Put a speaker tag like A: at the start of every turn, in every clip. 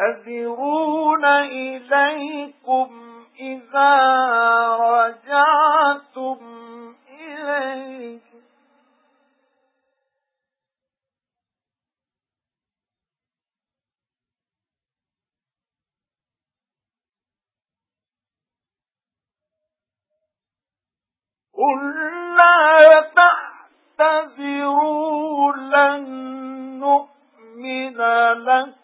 A: يعتذرون إليكم إذا رجعتم إليه. قل لا تعتذروا لن نؤمن لكم.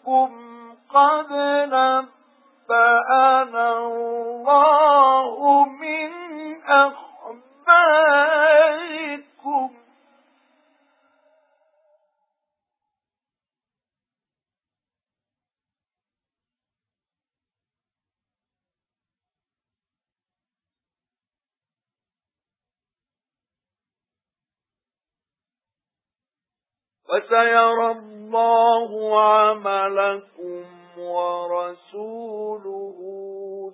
A: نبأنا الله من أخباركم. وسيرى الله عملكم ورسوله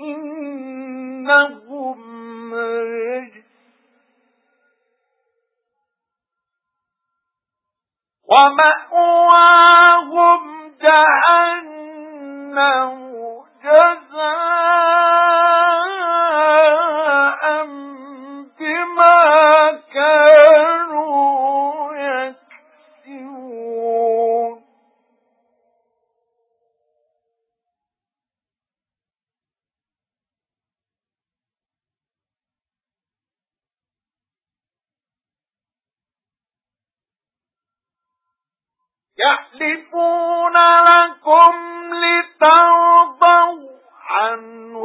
A: إنهم رجس. ومأواهم جهنم. يحلفون لكم لترضوا عنهم